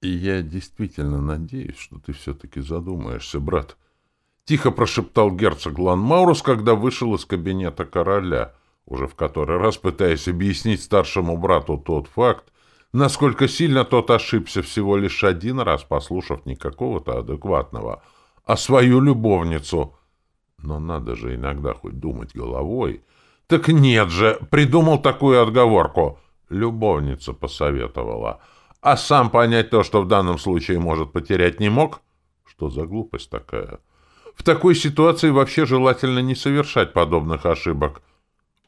И я действительно надеюсь, что ты все-таки задумаешься, брат. Тихо прошептал герцог Ланмаурус, когда вышел из кабинета короля, уже в который раз пытаясь объяснить старшему брату тот факт, насколько сильно тот ошибся всего лишь один раз, послушав не какого-то адекватного, а свою любовницу. Но надо же иногда хоть думать головой. Так нет же, придумал такую отговорку. Любовница посоветовала — а сам понять то, что в данном случае может потерять, не мог? Что за глупость такая? В такой ситуации вообще желательно не совершать подобных ошибок.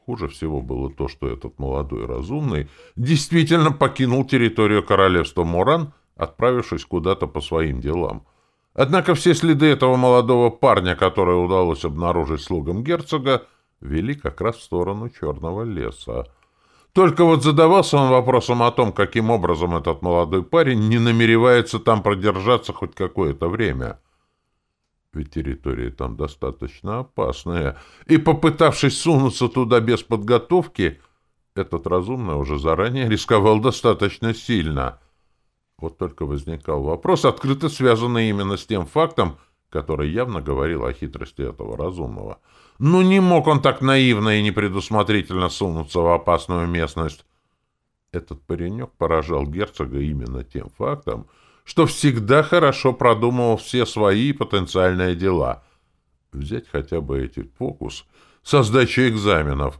Хуже всего было то, что этот молодой разумный действительно покинул территорию королевства Моран, отправившись куда-то по своим делам. Однако все следы этого молодого парня, который удалось обнаружить слугам герцога, вели как раз в сторону Черного леса. Только вот задавался он вопросом о том, каким образом этот молодой парень не намеревается там продержаться хоть какое-то время. Ведь территория там достаточно опасная, и, попытавшись сунуться туда без подготовки, этот разумный уже заранее рисковал достаточно сильно. Вот только возникал вопрос, открыто связанный именно с тем фактом, который явно говорил о хитрости этого разумного — ну не мог он так наивно и непредусмотрительно сунуться в опасную местность. Этот паренек поражал герцога именно тем фактом, что всегда хорошо продумывал все свои потенциальные дела. Взять хотя бы эти фокус со сдачей экзаменов.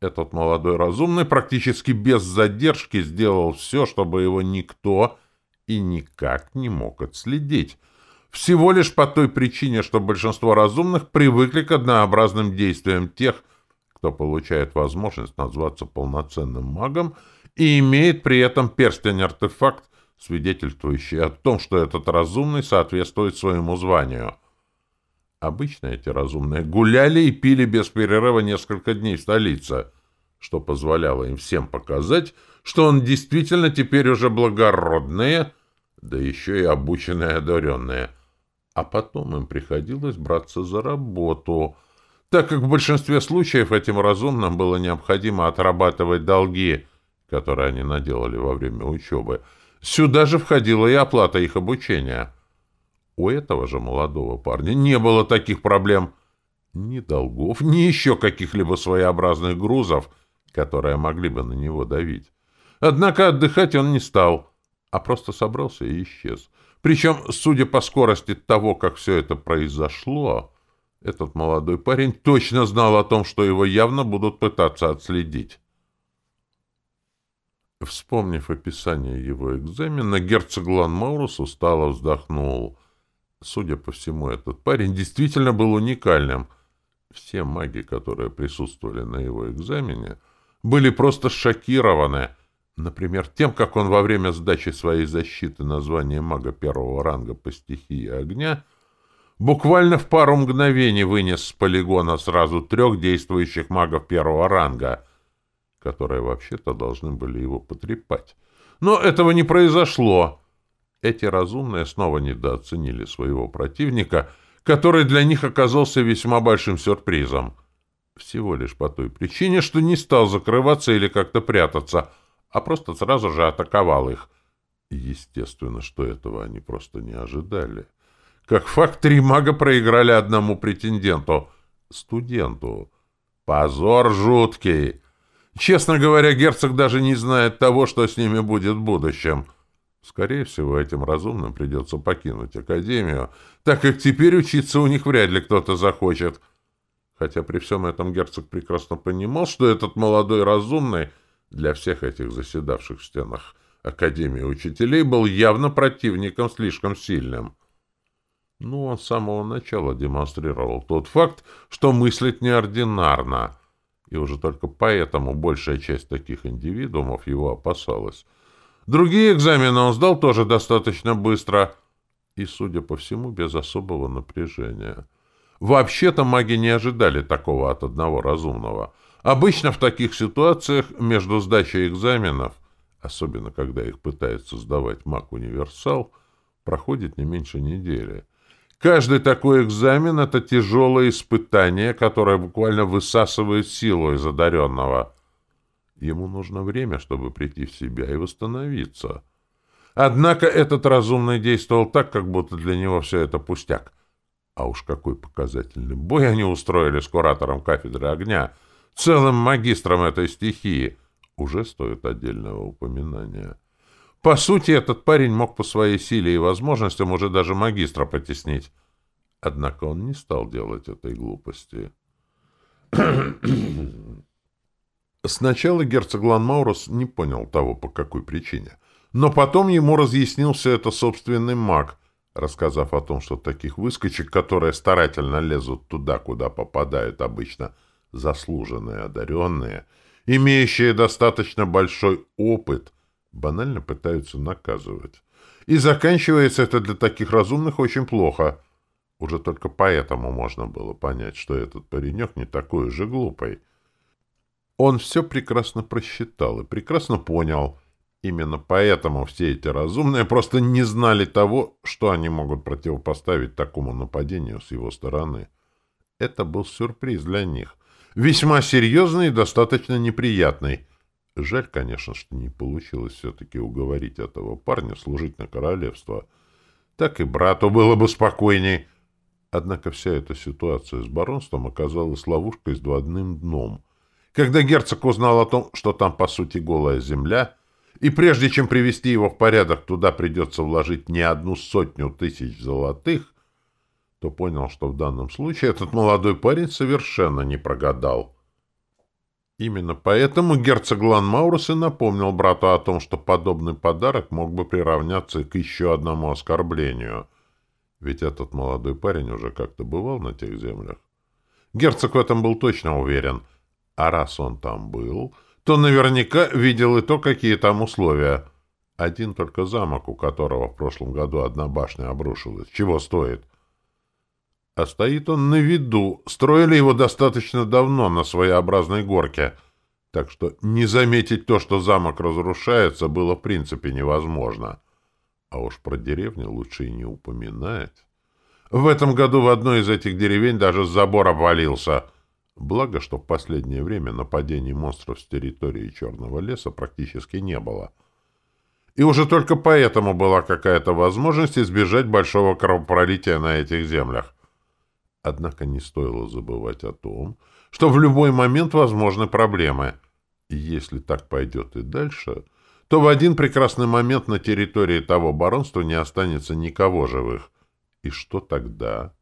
Этот молодой разумный практически без задержки сделал все, чтобы его никто и никак не мог отследить — всего лишь по той причине, что большинство разумных привыкли к однообразным действиям тех, кто получает возможность назваться полноценным магом и имеет при этом перстень-артефакт, свидетельствующий о том, что этот разумный соответствует своему званию. Обычно эти разумные гуляли и пили без перерыва несколько дней в столице, что позволяло им всем показать, что он действительно теперь уже благородные, да еще и обученные одаренные – а потом им приходилось браться за работу, так как в большинстве случаев этим разумным было необходимо отрабатывать долги, которые они наделали во время учебы. Сюда же входила и оплата их обучения. У этого же молодого парня не было таких проблем. Ни долгов, ни еще каких-либо своеобразных грузов, которые могли бы на него давить. Однако отдыхать он не стал, а просто собрался и исчез. Причем, судя по скорости того, как все это произошло, этот молодой парень точно знал о том, что его явно будут пытаться отследить. Вспомнив описание его экзамена, герцог Ланмаурус устало вздохнул. Судя по всему, этот парень действительно был уникальным. Все маги, которые присутствовали на его экзамене, были просто шокированы — Например, тем, как он во время сдачи своей защиты на звание мага первого ранга по стихии огня буквально в пару мгновений вынес с полигона сразу трех действующих магов первого ранга, которые вообще-то должны были его потрепать. Но этого не произошло. Эти разумные снова недооценили своего противника, который для них оказался весьма большим сюрпризом. Всего лишь по той причине, что не стал закрываться или как-то прятаться — а просто сразу же атаковал их. Естественно, что этого они просто не ожидали. Как факт, три мага проиграли одному претенденту — студенту. Позор жуткий! Честно говоря, герцог даже не знает того, что с ними будет в будущем. Скорее всего, этим разумным придется покинуть Академию, так как теперь учиться у них вряд ли кто-то захочет. Хотя при всем этом герцог прекрасно понимал, что этот молодой разумный — для всех этих заседавших в стенах Академии учителей был явно противником слишком сильным. Ну, он с самого начала демонстрировал тот факт, что мыслит неординарно, и уже только поэтому большая часть таких индивидуумов его опасалась. Другие экзамены он сдал тоже достаточно быстро и, судя по всему, без особого напряжения. Вообще-то маги не ожидали такого от одного разумного — Обычно в таких ситуациях между сдачей экзаменов, особенно когда их пытается сдавать маг-универсал, проходит не меньше недели. Каждый такой экзамен — это тяжелое испытание, которое буквально высасывает силу из одаренного. Ему нужно время, чтобы прийти в себя и восстановиться. Однако этот разумный действовал так, как будто для него все это пустяк. А уж какой показательный бой они устроили с куратором кафедры огня, целым магистром этой стихии, уже стоит отдельного упоминания. По сути, этот парень мог по своей силе и возможностям уже даже магистра потеснить. Однако он не стал делать этой глупости. Сначала герцог Ланмаурус не понял того, по какой причине. Но потом ему разъяснил все это собственный маг, рассказав о том, что таких выскочек, которые старательно лезут туда, куда попадают обычно заслуженные одаренные, имеющие достаточно большой опыт, банально пытаются наказывать. И заканчивается это для таких разумных очень плохо. Уже только поэтому можно было понять, что этот паренек не такой же глупый. Он все прекрасно просчитал и прекрасно понял. Именно поэтому все эти разумные просто не знали того, что они могут противопоставить такому нападению с его стороны. Это был сюрприз для них. Весьма серьезный и достаточно неприятный. Жаль, конечно, что не получилось все-таки уговорить этого парня служить на королевство. Так и брату было бы спокойней. Однако вся эта ситуация с баронством оказалась ловушкой с двойным дном — когда герцог узнал о том, что там, по сути, голая земля, и прежде чем привести его в порядок, туда придется вложить не одну сотню тысяч золотых, то понял, что в данном случае этот молодой парень совершенно не прогадал. Именно поэтому герцог Ланмаурус и напомнил брату о том, что подобный подарок мог бы приравняться к еще одному оскорблению. Ведь этот молодой парень уже как-то бывал на тех землях. Герцог в этом был точно уверен — а раз он там был, то наверняка видел и то, какие там условия. Один только замок, у которого в прошлом году одна башня обрушилась. Чего стоит? А стоит он на виду. Строили его достаточно давно на своеобразной горке. Так что не заметить то, что замок разрушается, было в принципе невозможно. А уж про деревню лучше и не упоминать. В этом году в одной из этих деревень даже забор обвалился — Благо, что в последнее время нападений монстров с территории Черного леса практически не было. И уже только поэтому была какая-то возможность избежать большого кровопролития на этих землях. Однако не стоило забывать о том, что в любой момент возможны проблемы. И если так пойдет и дальше, то в один прекрасный момент на территории того баронства не останется никого живых. И что тогда?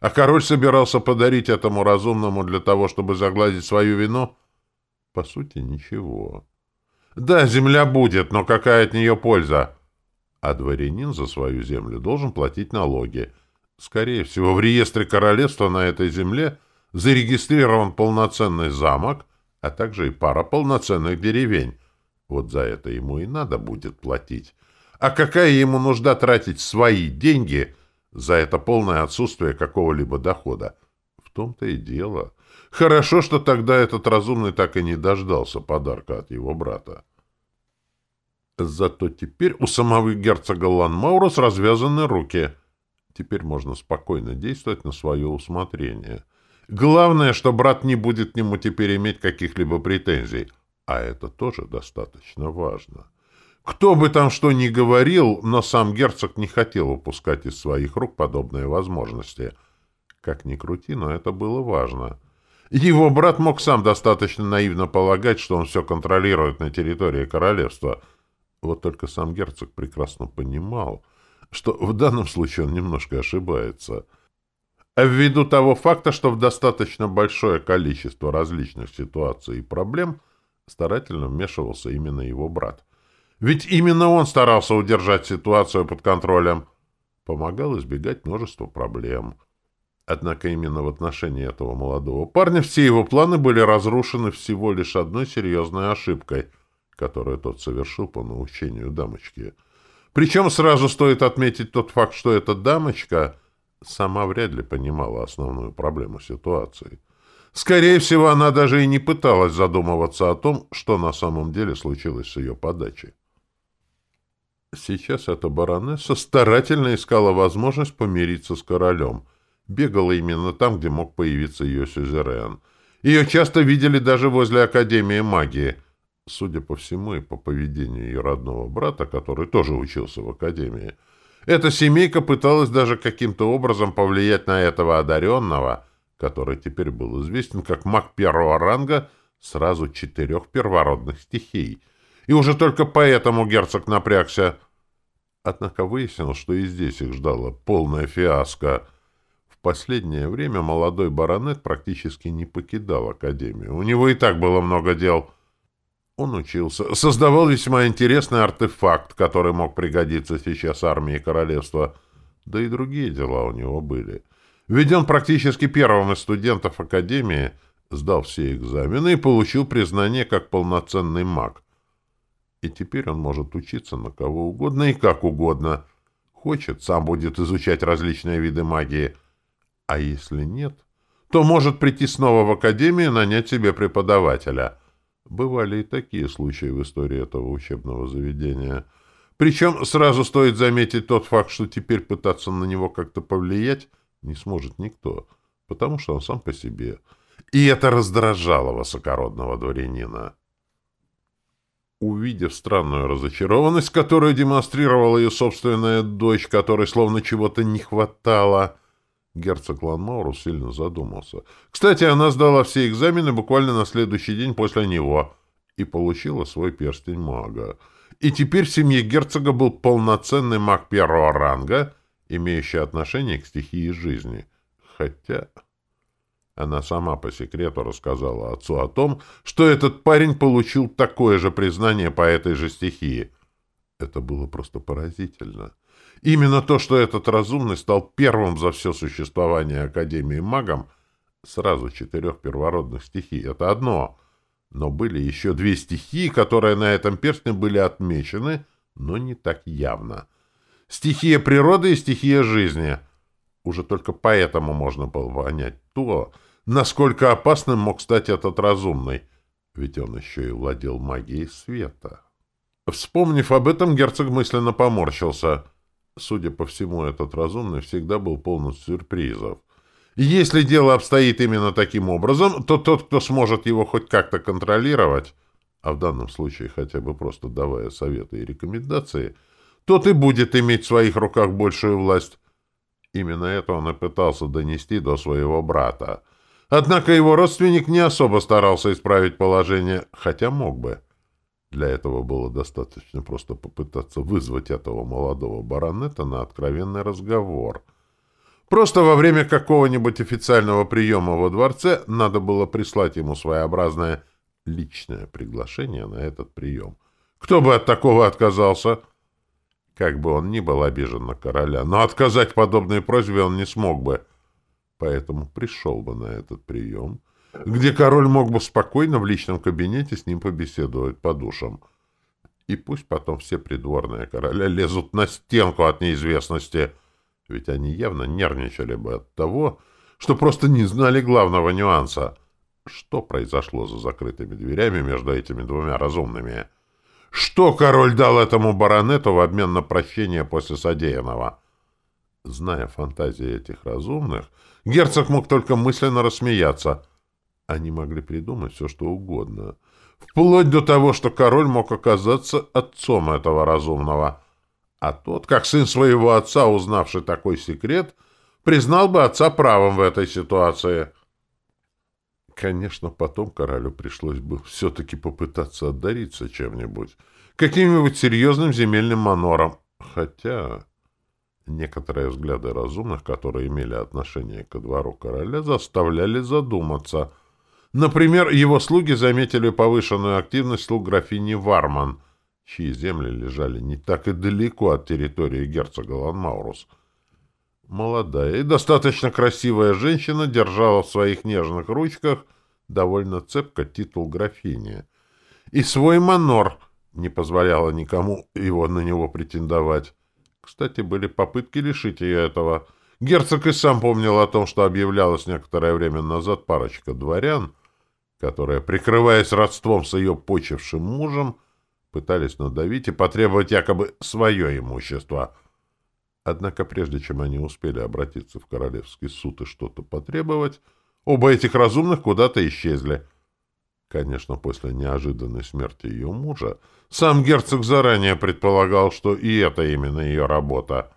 А король собирался подарить этому разумному для того, чтобы загладить свою вину? По сути, ничего. Да, земля будет, но какая от нее польза? А дворянин за свою землю должен платить налоги. Скорее всего, в реестре королевства на этой земле зарегистрирован полноценный замок, а также и пара полноценных деревень. Вот за это ему и надо будет платить. А какая ему нужда тратить свои деньги — за это полное отсутствие какого-либо дохода. В том-то и дело. Хорошо, что тогда этот разумный так и не дождался подарка от его брата. Зато теперь у самого герцога Ланмаурус развязаны руки. Теперь можно спокойно действовать на свое усмотрение. Главное, что брат не будет к нему теперь иметь каких-либо претензий. А это тоже достаточно важно. Кто бы там что ни говорил, но сам герцог не хотел упускать из своих рук подобные возможности. Как ни крути, но это было важно. Его брат мог сам достаточно наивно полагать, что он все контролирует на территории королевства. Вот только сам герцог прекрасно понимал, что в данном случае он немножко ошибается. А ввиду того факта, что в достаточно большое количество различных ситуаций и проблем старательно вмешивался именно его брат — ведь именно он старался удержать ситуацию под контролем. Помогал избегать множества проблем. Однако именно в отношении этого молодого парня все его планы были разрушены всего лишь одной серьезной ошибкой, которую тот совершил по научению дамочки. Причем сразу стоит отметить тот факт, что эта дамочка сама вряд ли понимала основную проблему ситуации. Скорее всего, она даже и не пыталась задумываться о том, что на самом деле случилось с ее подачей. Сейчас эта баронесса старательно искала возможность помириться с королем. Бегала именно там, где мог появиться ее сюзерен. Ее часто видели даже возле Академии магии. Судя по всему и по поведению ее родного брата, который тоже учился в академии, эта семейка пыталась даже каким-то образом повлиять на этого одаренного, который теперь был известен как маг первого ранга сразу четырех первородных стихий. И уже только поэтому герцог напрягся. Однако выяснилось, что и здесь их ждала полная фиаско. В последнее время молодой баронет практически не покидал Академию. У него и так было много дел. Он учился, создавал весьма интересный артефакт, который мог пригодиться сейчас армии королевства. Да и другие дела у него были. Ведь он практически первым из студентов Академии сдал все экзамены и получил признание как полноценный маг. И теперь он может учиться на кого угодно и как угодно. Хочет, сам будет изучать различные виды магии. А если нет, то может прийти снова в академию и нанять себе преподавателя. Бывали и такие случаи в истории этого учебного заведения. Причем сразу стоит заметить тот факт, что теперь пытаться на него как-то повлиять не сможет никто, потому что он сам по себе. И это раздражало высокородного дворянина. Увидев странную разочарованность, которую демонстрировала ее собственная дочь, которой словно чего-то не хватало, герцог Ланмауру сильно задумался. Кстати, она сдала все экзамены буквально на следующий день после него и получила свой перстень мага. И теперь в семье герцога был полноценный маг первого ранга, имеющий отношение к стихии жизни. Хотя... Она сама по секрету рассказала отцу о том, что этот парень получил такое же признание по этой же стихии. Это было просто поразительно. Именно то, что этот разумный стал первым за все существование Академии магом, сразу четырех первородных стихий, это одно. Но были еще две стихии, которые на этом перстне были отмечены, но не так явно. Стихия природы и стихия жизни. Уже только поэтому можно было понять то, насколько опасным мог стать этот разумный, ведь он еще и владел магией света. Вспомнив об этом, герцог мысленно поморщился. Судя по всему, этот разумный всегда был полон сюрпризов. если дело обстоит именно таким образом, то тот, кто сможет его хоть как-то контролировать, а в данном случае хотя бы просто давая советы и рекомендации, тот и будет иметь в своих руках большую власть. Именно это он и пытался донести до своего брата — Однако его родственник не особо старался исправить положение, хотя мог бы. Для этого было достаточно просто попытаться вызвать этого молодого баронета на откровенный разговор. Просто во время какого-нибудь официального приема во дворце надо было прислать ему своеобразное личное приглашение на этот прием. Кто бы от такого отказался? Как бы он ни был обижен на короля, но отказать подобной просьбе он не смог бы — поэтому пришел бы на этот прием, где король мог бы спокойно в личном кабинете с ним побеседовать по душам. И пусть потом все придворные короля лезут на стенку от неизвестности, ведь они явно нервничали бы от того, что просто не знали главного нюанса. Что произошло за закрытыми дверями между этими двумя разумными? Что король дал этому баронету в обмен на прощение после содеянного? Зная фантазии этих разумных, Герцог мог только мысленно рассмеяться. Они могли придумать все, что угодно. Вплоть до того, что король мог оказаться отцом этого разумного. А тот, как сын своего отца, узнавший такой секрет, признал бы отца правым в этой ситуации. Конечно, потом королю пришлось бы все-таки попытаться отдариться чем-нибудь. Каким-нибудь серьезным земельным манором. Хотя... Некоторые взгляды разумных, которые имели отношение ко двору короля, заставляли задуматься. Например, его слуги заметили повышенную активность слуг графини Варман, чьи земли лежали не так и далеко от территории герцога Ланмаурус. Молодая и достаточно красивая женщина держала в своих нежных ручках довольно цепко титул графини. И свой манор не позволяла никому его на него претендовать. Кстати, были попытки лишить ее этого. Герцог и сам помнил о том, что объявлялось некоторое время назад парочка дворян, которые, прикрываясь родством с ее почившим мужем, пытались надавить и потребовать якобы свое имущество. Однако прежде чем они успели обратиться в королевский суд и что-то потребовать, оба этих разумных куда-то исчезли. Конечно, после неожиданной смерти ее мужа, сам герцог заранее предполагал, что и это именно ее работа.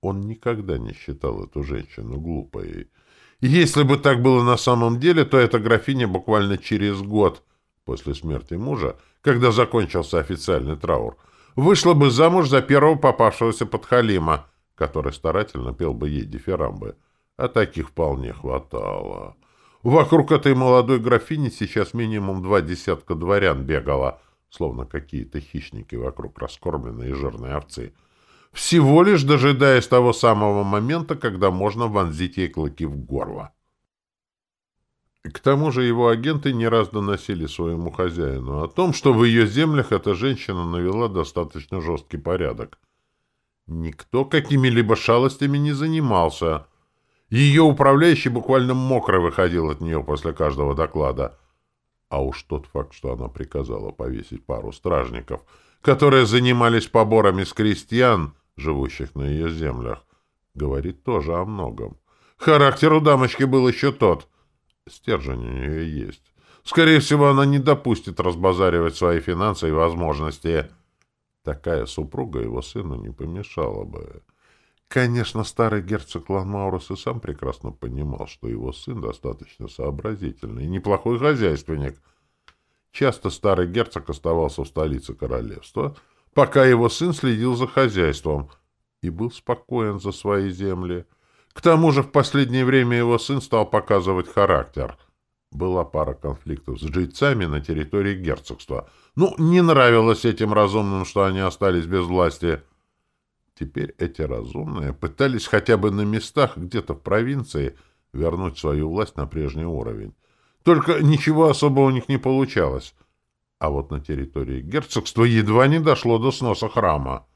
Он никогда не считал эту женщину глупой. Если бы так было на самом деле, то эта графиня буквально через год после смерти мужа, когда закончился официальный траур, вышла бы замуж за первого попавшегося подхалима, который старательно пел бы ей дифирамбы. А таких вполне хватало. Вокруг этой молодой графини сейчас минимум два десятка дворян бегало, словно какие-то хищники вокруг раскормленной и жирной овцы, всего лишь дожидаясь того самого момента, когда можно вонзить ей клыки в горло. К тому же его агенты не раз доносили своему хозяину о том, что в ее землях эта женщина навела достаточно жесткий порядок. Никто какими-либо шалостями не занимался. Ее управляющий буквально мокро выходил от нее после каждого доклада. А уж тот факт, что она приказала повесить пару стражников, которые занимались поборами с крестьян, живущих на ее землях, говорит тоже о многом. Характер у дамочки был еще тот — Стержень у нее есть. Скорее всего, она не допустит разбазаривать свои финансы и возможности. Такая супруга его сыну не помешала бы. Конечно, старый герцог Ланмаурус и сам прекрасно понимал, что его сын достаточно сообразительный и неплохой хозяйственник. Часто старый герцог оставался в столице королевства, пока его сын следил за хозяйством и был спокоен за свои земли — к тому же в последнее время его сын стал показывать характер. Была пара конфликтов с жрецами на территории герцогства. Ну, не нравилось этим разумным, что они остались без власти. Теперь эти разумные пытались хотя бы на местах, где-то в провинции, вернуть свою власть на прежний уровень. Только ничего особого у них не получалось. А вот на территории герцогства едва не дошло до сноса храма.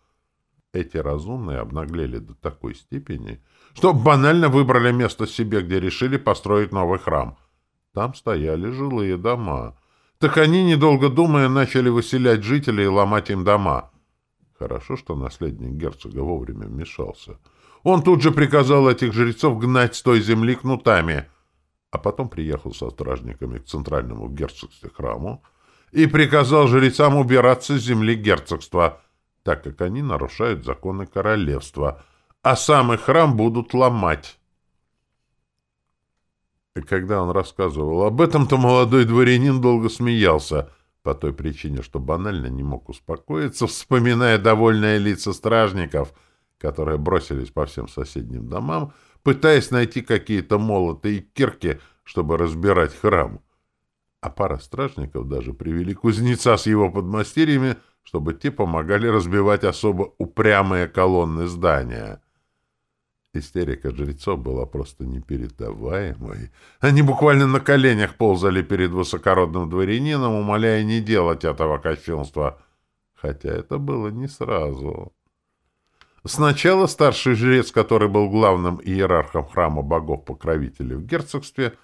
Эти разумные обнаглели до такой степени, что банально выбрали место себе, где решили построить новый храм. Там стояли жилые дома. Так они, недолго думая, начали выселять жителей и ломать им дома. Хорошо, что наследник герцога вовремя вмешался. Он тут же приказал этих жрецов гнать с той земли кнутами, а потом приехал со стражниками к центральному герцогству храму и приказал жрецам убираться с земли герцогства, так как они нарушают законы королевства — а самый храм будут ломать. И когда он рассказывал об этом, то молодой дворянин долго смеялся, по той причине, что банально не мог успокоиться, вспоминая довольные лица стражников, которые бросились по всем соседним домам, пытаясь найти какие-то молоты и кирки, чтобы разбирать храм. А пара стражников даже привели кузнеца с его подмастерьями, чтобы те помогали разбивать особо упрямые колонны здания. Истерика жрецов была просто непередаваемой. Они буквально на коленях ползали перед высокородным дворянином, умоляя не делать этого кощунства. Хотя это было не сразу. Сначала старший жрец, который был главным иерархом храма богов-покровителей в герцогстве,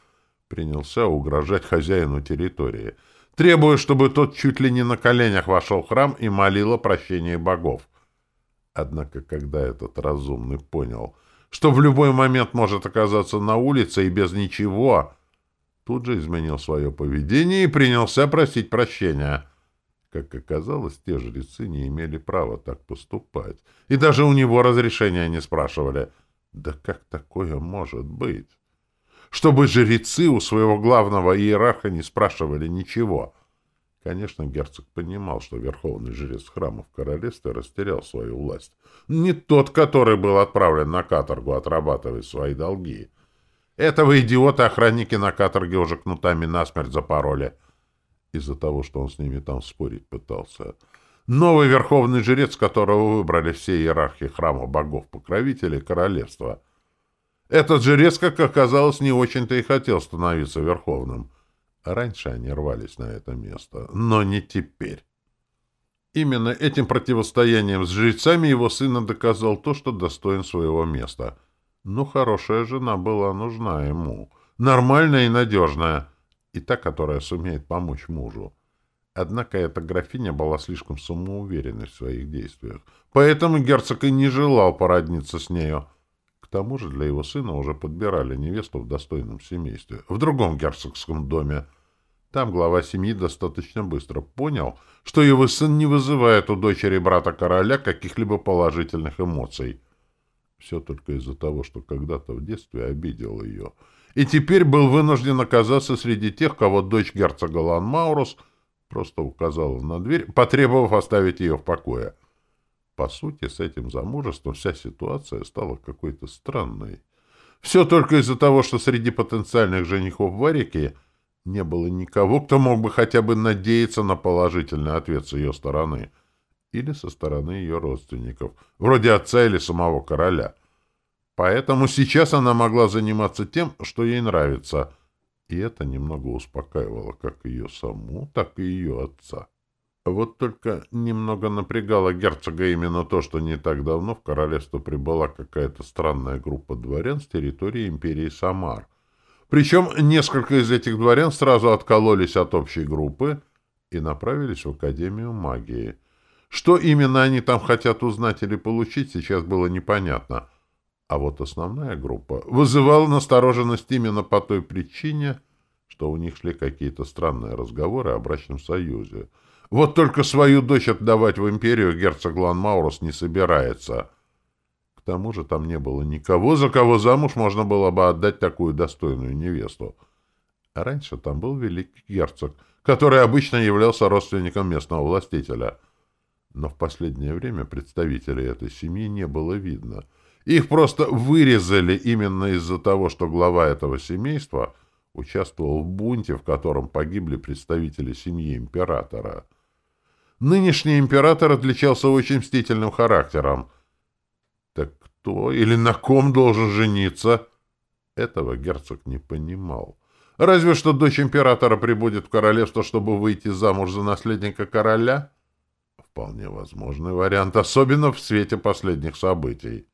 принялся угрожать хозяину территории, требуя, чтобы тот чуть ли не на коленях вошел в храм и молил о прощении богов. Однако, когда этот разумный понял — что в любой момент может оказаться на улице и без ничего, тут же изменил свое поведение и принялся просить прощения. Как оказалось, те жрецы не имели права так поступать. И даже у него разрешения не спрашивали. Да как такое может быть? Чтобы жрецы у своего главного иерарха не спрашивали ничего — Конечно, герцог понимал, что верховный жрец храма в королевстве растерял свою власть. Не тот, который был отправлен на каторгу отрабатывать свои долги. Этого идиота охранники на каторге уже кнутами насмерть запороли. Из-за того, что он с ними там спорить пытался. Новый верховный жрец, которого выбрали все иерархи храма богов-покровителей королевства. Этот жрец, как оказалось, не очень-то и хотел становиться верховным. Раньше они рвались на это место, но не теперь. Именно этим противостоянием с жрецами его сына доказал то, что достоин своего места. Но хорошая жена была нужна ему, нормальная и надежная, и та, которая сумеет помочь мужу. Однако эта графиня была слишком самоуверенной в своих действиях, поэтому герцог и не желал породниться с нею. Тому же для его сына уже подбирали невесту в достойном семействе, в другом герцогском доме, Там глава семьи достаточно быстро понял, что его сын не вызывает у дочери брата короля каких-либо положительных эмоций. Все только из-за того, что когда-то в детстве обидел ее. И теперь был вынужден оказаться среди тех, кого дочь герцога Ланмаурус просто указала на дверь, потребовав оставить ее в покое. По сути, с этим замужеством вся ситуация стала какой-то странной. Все только из-за того, что среди потенциальных женихов Варики не было никого, кто мог бы хотя бы надеяться на положительный ответ с ее стороны или со стороны ее родственников, вроде отца или самого короля. Поэтому сейчас она могла заниматься тем, что ей нравится, и это немного успокаивало как ее саму, так и ее отца. Вот только немного напрягало герцога именно то, что не так давно в королевство прибыла какая-то странная группа дворян с территории империи Самар, причем несколько из этих дворян сразу откололись от общей группы и направились в Академию магии. Что именно они там хотят узнать или получить, сейчас было непонятно. А вот основная группа вызывала настороженность именно по той причине, что у них шли какие-то странные разговоры о брачном союзе. Вот только свою дочь отдавать в империю герцог Ланмаурус не собирается — к тому же там не было никого, за кого замуж можно было бы отдать такую достойную невесту. А раньше там был великий герцог, который обычно являлся родственником местного властителя. Но в последнее время представителей этой семьи не было видно. Их просто вырезали именно из-за того, что глава этого семейства участвовал в бунте, в котором погибли представители семьи императора. Нынешний император отличался очень мстительным характером — кто или на ком должен жениться. Этого герцог не понимал. Разве что дочь императора прибудет в королевство, чтобы выйти замуж за наследника короля? Вполне возможный вариант, особенно в свете последних событий.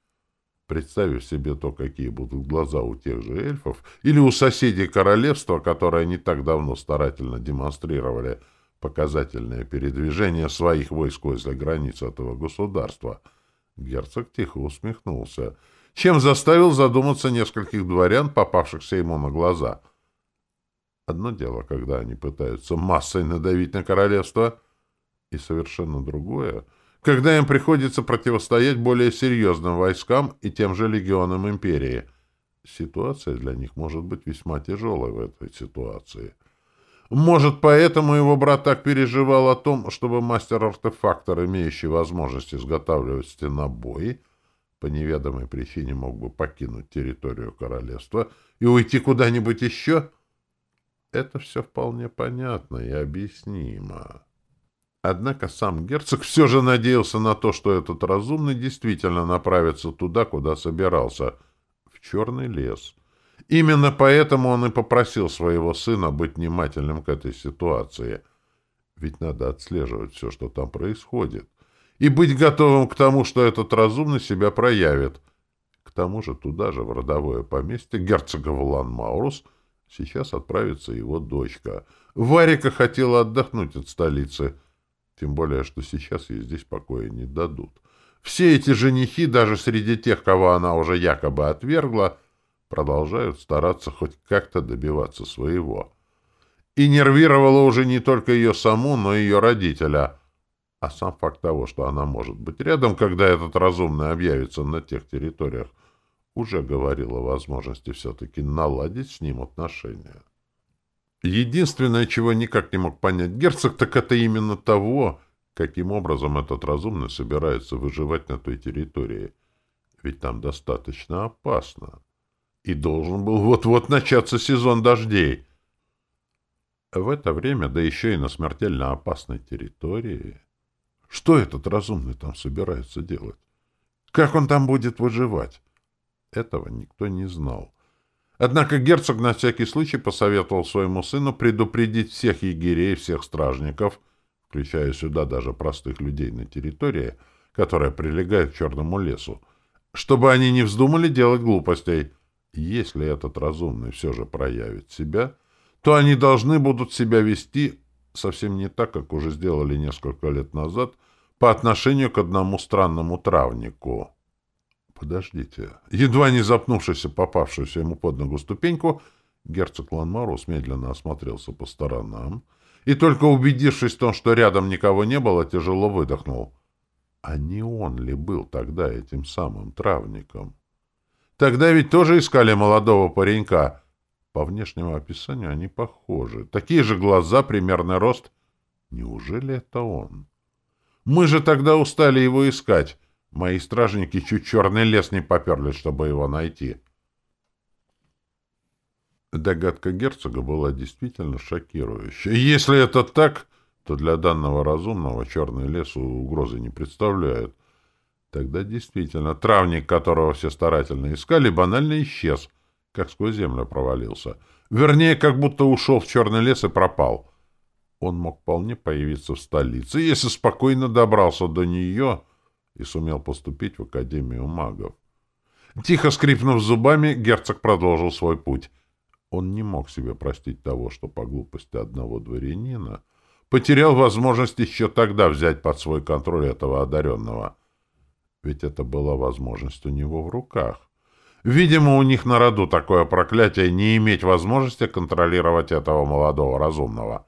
Представив себе то, какие будут глаза у тех же эльфов или у соседей королевства, которые не так давно старательно демонстрировали показательное передвижение своих войск возле границ этого государства — Герцог тихо усмехнулся, чем заставил задуматься нескольких дворян, попавшихся ему на глаза. Одно дело, когда они пытаются массой надавить на королевство, и совершенно другое, когда им приходится противостоять более серьезным войскам и тем же легионам империи. Ситуация для них может быть весьма тяжелой в этой ситуации. Может, поэтому его брат так переживал о том, чтобы мастер-артефактор, имеющий возможность изготавливать стенобои, по неведомой причине мог бы покинуть территорию королевства и уйти куда-нибудь еще? Это все вполне понятно и объяснимо. Однако сам герцог все же надеялся на то, что этот разумный действительно направится туда, куда собирался, в черный лес — Именно поэтому он и попросил своего сына быть внимательным к этой ситуации. Ведь надо отслеживать все, что там происходит, и быть готовым к тому, что этот разумный себя проявит. К тому же туда же, в родовое поместье герцога Валан-Маурус, сейчас отправится его дочка. Варика хотела отдохнуть от столицы, тем более, что сейчас ей здесь покоя не дадут. Все эти женихи, даже среди тех, кого она уже якобы отвергла, — продолжают стараться хоть как-то добиваться своего. И нервировало уже не только ее саму, но и ее родителя. А сам факт того, что она может быть рядом, когда этот разумный объявится на тех территориях, уже говорил о возможности все-таки наладить с ним отношения. Единственное, чего никак не мог понять герцог, так это именно того, каким образом этот разумный собирается выживать на той территории. Ведь там достаточно опасно и должен был вот-вот начаться сезон дождей. В это время, да еще и на смертельно опасной территории... Что этот разумный там собирается делать? Как он там будет выживать? Этого никто не знал. Однако герцог на всякий случай посоветовал своему сыну предупредить всех егерей, всех стражников, включая сюда даже простых людей на территории, которая прилегает к черному лесу, чтобы они не вздумали делать глупостей — если этот разумный все же проявит себя, то они должны будут себя вести совсем не так, как уже сделали несколько лет назад по отношению к одному странному травнику. Подождите. Едва не запнувшись попавшуюся ему под ногу ступеньку, Герцог Ланмарус медленно осмотрелся по сторонам и, только убедившись в том, что рядом никого не было, тяжело выдохнул. А не он ли был тогда этим самым травником? Тогда ведь тоже искали молодого паренька. По внешнему описанию они похожи. Такие же глаза, примерный рост. Неужели это он? Мы же тогда устали его искать. Мои стражники чуть черный лес не поперли, чтобы его найти. Догадка герцога была действительно шокирующей. Если это так, то для данного разумного черный лес угрозы не представляет. Тогда действительно травник, которого все старательно искали, банально исчез, как сквозь землю провалился. Вернее, как будто ушел в черный лес и пропал. Он мог вполне появиться в столице, если спокойно добрался до нее и сумел поступить в Академию магов. Тихо скрипнув зубами, герцог продолжил свой путь. Он не мог себе простить того, что по глупости одного дворянина потерял возможность еще тогда взять под свой контроль этого одаренного. Ведь это была возможность у него в руках. Видимо, у них на роду такое проклятие не иметь возможности контролировать этого молодого разумного.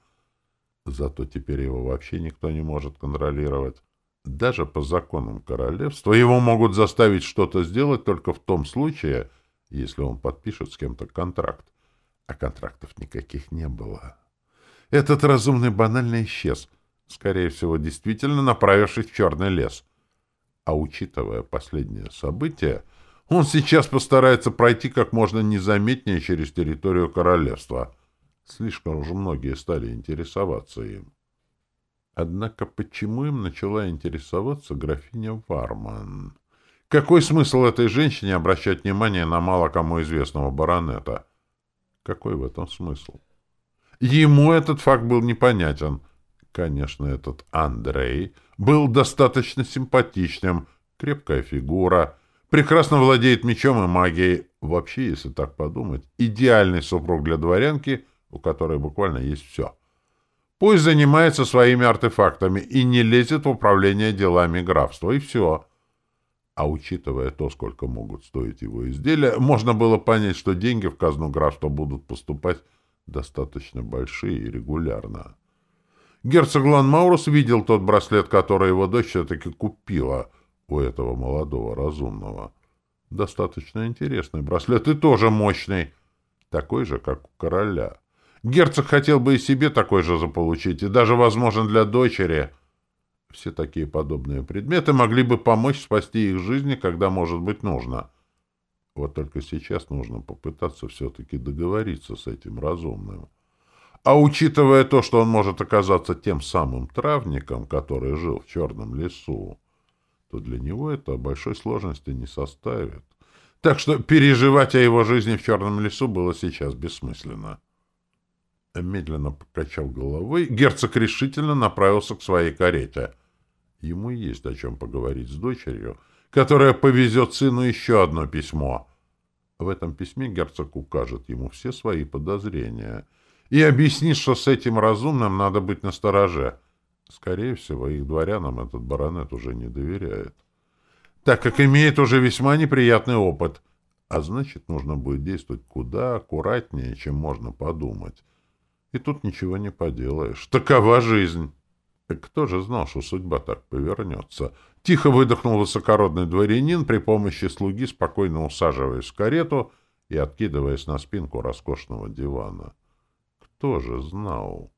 Зато теперь его вообще никто не может контролировать. Даже по законам королевства его могут заставить что-то сделать только в том случае, если он подпишет с кем-то контракт а контрактов никаких не было. Этот разумный банально исчез, скорее всего, действительно направившись в черный лес. А учитывая последнее событие, он сейчас постарается пройти как можно незаметнее через территорию королевства. Слишком уже многие стали интересоваться им. Однако почему им начала интересоваться графиня Варман? Какой смысл этой женщине обращать внимание на мало кому известного баронета? Какой в этом смысл? Ему этот факт был непонятен. Конечно, этот Андрей был достаточно симпатичным, крепкая фигура, прекрасно владеет мечом и магией. Вообще, если так подумать, идеальный супруг для дворянки, у которой буквально есть все. Пусть занимается своими артефактами и не лезет в управление делами графства, и все. А учитывая то, сколько могут стоить его изделия, можно было понять, что деньги в казну графства будут поступать достаточно большие и регулярно. Герцог Ланмаурус видел тот браслет, который его дочь все-таки купила у этого молодого разумного. Достаточно интересный браслет и тоже мощный, такой же, как у короля. Герцог хотел бы и себе такой же заполучить, и даже, возможно, для дочери — все такие подобные предметы могли бы помочь спасти их жизни, когда, может быть, нужно. Вот только сейчас нужно попытаться все-таки договориться с этим разумным. А учитывая то, что он может оказаться тем самым травником, который жил в черном лесу, то для него это большой сложности не составит. Так что переживать о его жизни в черном лесу было сейчас бессмысленно. Медленно покачал головой, герцог решительно направился к своей карете — Ему есть о чем поговорить с дочерью, которая повезет сыну еще одно письмо. В этом письме герцог укажет ему все свои подозрения и объяснит, что с этим разумным надо быть настороже. Скорее всего, их дворянам этот баронет уже не доверяет, так как имеет уже весьма неприятный опыт, а значит, нужно будет действовать куда аккуратнее, чем можно подумать. И тут ничего не поделаешь. Такова жизнь. Кто же знал, что судьба так повернется? Тихо выдохнул высокородный дворянин при помощи слуги, спокойно усаживаясь в карету и откидываясь на спинку роскошного дивана. Кто же знал?